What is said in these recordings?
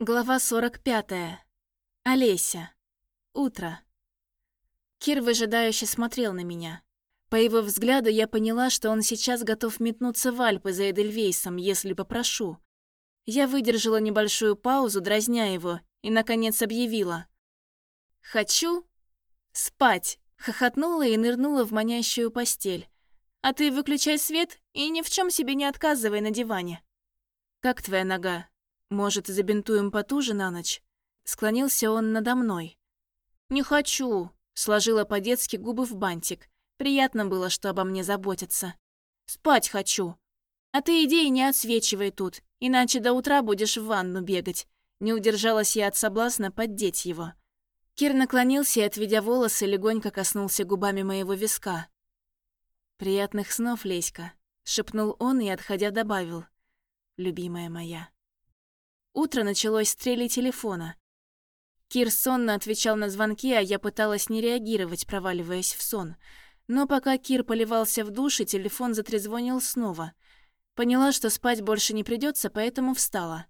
Глава 45. Олеся. Утро. Кир выжидающе смотрел на меня. По его взгляду я поняла, что он сейчас готов метнуться в Альпы за Эдельвейсом, если попрошу. Я выдержала небольшую паузу, дразня его, и, наконец, объявила. «Хочу спать!» Хохотнула и нырнула в манящую постель. «А ты выключай свет и ни в чем себе не отказывай на диване». «Как твоя нога?» «Может, забинтуем потуже на ночь?» Склонился он надо мной. «Не хочу», — сложила по-детски губы в бантик. Приятно было, что обо мне заботятся. «Спать хочу. А ты иди и не отсвечивай тут, иначе до утра будешь в ванну бегать». Не удержалась я от соблазна поддеть его. Кир наклонился и, отведя волосы, легонько коснулся губами моего виска. «Приятных снов, Леська», — шепнул он и, отходя, добавил. «Любимая моя». Утро началось с трели телефона. Кир сонно отвечал на звонки, а я пыталась не реагировать, проваливаясь в сон. Но пока Кир поливался в душе, телефон затрезвонил снова. Поняла, что спать больше не придется, поэтому встала.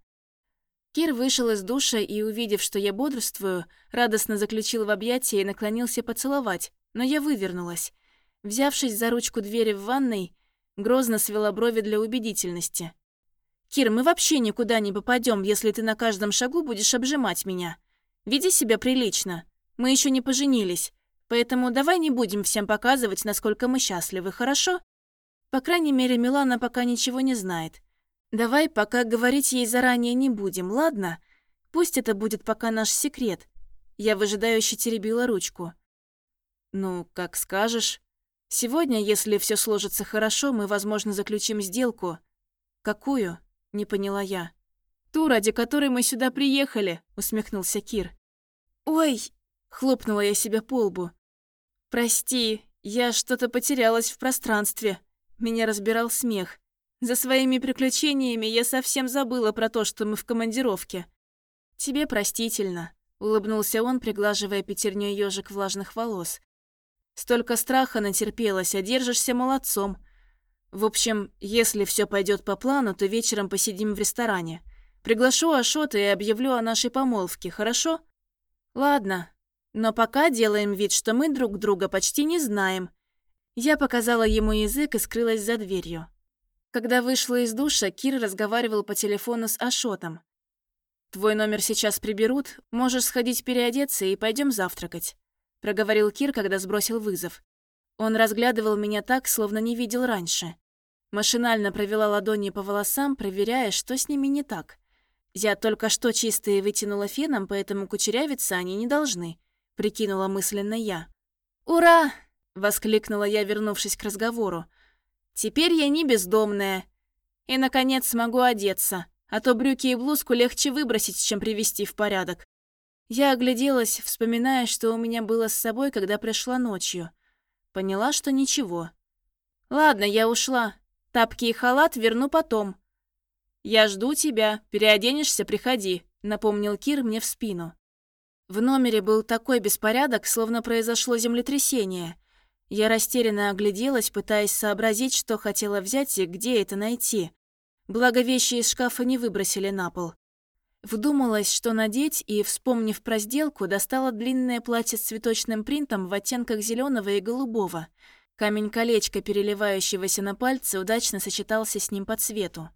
Кир вышел из душа и, увидев, что я бодрствую, радостно заключил в объятия и наклонился поцеловать, но я вывернулась. Взявшись за ручку двери в ванной, грозно свела брови для убедительности. Кир, мы вообще никуда не попадем, если ты на каждом шагу будешь обжимать меня. Веди себя прилично. Мы еще не поженились. Поэтому давай не будем всем показывать, насколько мы счастливы, хорошо? По крайней мере, Милана пока ничего не знает. Давай пока говорить ей заранее не будем, ладно? Пусть это будет пока наш секрет. Я выжидающе теребила ручку. Ну, как скажешь. Сегодня, если все сложится хорошо, мы, возможно, заключим сделку. Какую? Не поняла я. «Ту, ради которой мы сюда приехали», — усмехнулся Кир. «Ой!» — хлопнула я себя по лбу. «Прости, я что-то потерялась в пространстве». Меня разбирал смех. За своими приключениями я совсем забыла про то, что мы в командировке. «Тебе простительно», — улыбнулся он, приглаживая пятерней ежик влажных волос. «Столько страха натерпелась, а держишься молодцом. В общем, если все пойдет по плану, то вечером посидим в ресторане. Приглашу Ашота и объявлю о нашей помолвке, хорошо? Ладно. Но пока делаем вид, что мы друг друга почти не знаем. Я показала ему язык и скрылась за дверью. Когда вышла из душа, Кир разговаривал по телефону с Ашотом. «Твой номер сейчас приберут, можешь сходить переодеться и пойдем завтракать», проговорил Кир, когда сбросил вызов. Он разглядывал меня так, словно не видел раньше. Машинально провела ладони по волосам, проверяя, что с ними не так. Я только что чистые вытянула феном, поэтому кучерявиться они не должны, прикинула мысленно я. «Ура!» — воскликнула я, вернувшись к разговору. «Теперь я не бездомная. И, наконец, смогу одеться, а то брюки и блузку легче выбросить, чем привести в порядок». Я огляделась, вспоминая, что у меня было с собой, когда пришла ночью. Поняла, что ничего. «Ладно, я ушла. Тапки и халат верну потом. Я жду тебя. Переоденешься, приходи», — напомнил Кир мне в спину. В номере был такой беспорядок, словно произошло землетрясение. Я растерянно огляделась, пытаясь сообразить, что хотела взять и где это найти. Благо вещи из шкафа не выбросили на пол. Вдумалась, что надеть, и, вспомнив про сделку, достала длинное платье с цветочным принтом в оттенках зеленого и голубого — Камень-колечко, переливающегося на пальце, удачно сочетался с ним по цвету.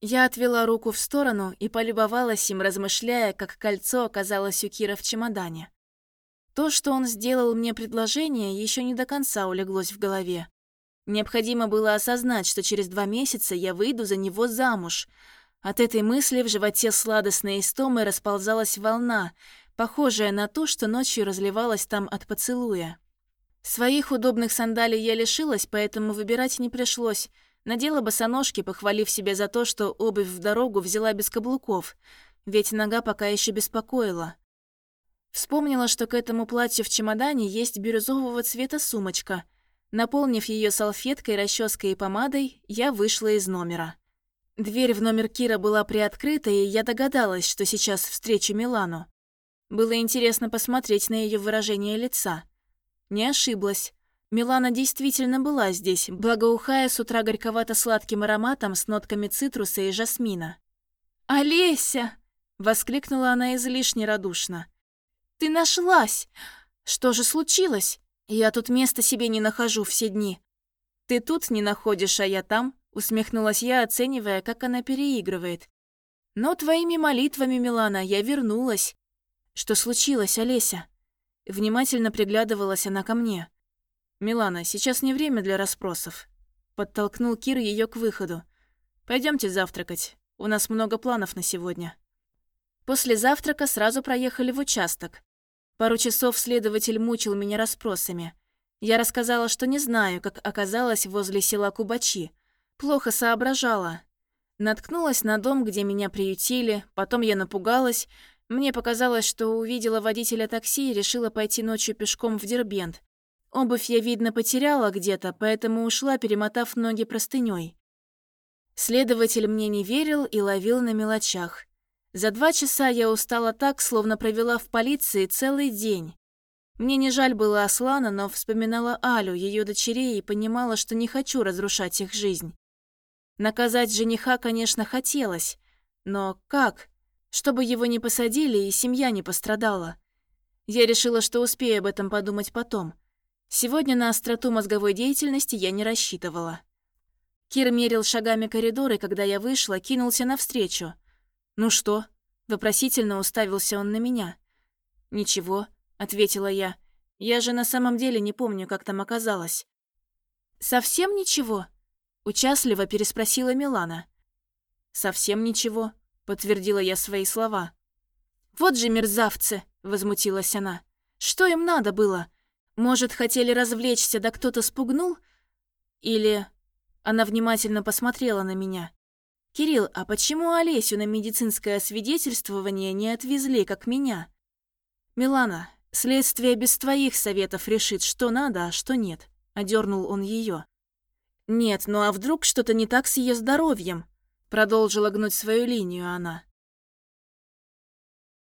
Я отвела руку в сторону и полюбовалась им, размышляя, как кольцо оказалось у Кира в чемодане. То, что он сделал мне предложение, еще не до конца улеглось в голове. Необходимо было осознать, что через два месяца я выйду за него замуж. От этой мысли в животе сладостной истомой расползалась волна, похожая на то, что ночью разливалась там от поцелуя. Своих удобных сандалий я лишилась, поэтому выбирать не пришлось. Надела босоножки, похвалив себя за то, что обувь в дорогу взяла без каблуков, ведь нога пока еще беспокоила. Вспомнила, что к этому платью в чемодане есть бирюзового цвета сумочка. Наполнив ее салфеткой, расческой и помадой, я вышла из номера. Дверь в номер Кира была приоткрыта, и я догадалась, что сейчас встречу Милану. Было интересно посмотреть на ее выражение лица. Не ошиблась. Милана действительно была здесь, благоухая с утра горьковато-сладким ароматом с нотками цитруса и жасмина. «Олеся!» Воскликнула она излишне радушно. «Ты нашлась! Что же случилось? Я тут места себе не нахожу все дни». «Ты тут не находишь, а я там?» Усмехнулась я, оценивая, как она переигрывает. «Но твоими молитвами, Милана, я вернулась». «Что случилось, Олеся?» Внимательно приглядывалась она ко мне. «Милана, сейчас не время для расспросов». Подтолкнул Кир ее к выходу. Пойдемте завтракать. У нас много планов на сегодня». После завтрака сразу проехали в участок. Пару часов следователь мучил меня расспросами. Я рассказала, что не знаю, как оказалась возле села Кубачи. Плохо соображала. Наткнулась на дом, где меня приютили, потом я напугалась. Мне показалось, что увидела водителя такси и решила пойти ночью пешком в Дербент. Обувь я, видно, потеряла где-то, поэтому ушла, перемотав ноги простыней. Следователь мне не верил и ловил на мелочах. За два часа я устала так, словно провела в полиции целый день. Мне не жаль было Аслана, но вспоминала Алю, ее дочерей, и понимала, что не хочу разрушать их жизнь. Наказать жениха, конечно, хотелось, но как? Чтобы его не посадили и семья не пострадала. Я решила, что успею об этом подумать потом. Сегодня на остроту мозговой деятельности я не рассчитывала. Кир мерил шагами коридоры, когда я вышла, кинулся навстречу – «Ну что?» – вопросительно уставился он на меня. «Ничего», – ответила я. «Я же на самом деле не помню, как там оказалось». «Совсем ничего?» – участливо переспросила Милана. «Совсем ничего», – подтвердила я свои слова. «Вот же мерзавцы!» – возмутилась она. «Что им надо было? Может, хотели развлечься, да кто-то спугнул? Или...» Она внимательно посмотрела на меня. «Кирилл, а почему Олесю на медицинское освидетельствование не отвезли, как меня?» «Милана, следствие без твоих советов решит, что надо, а что нет», — одернул он ее. «Нет, ну а вдруг что-то не так с ее здоровьем?» Продолжила гнуть свою линию она.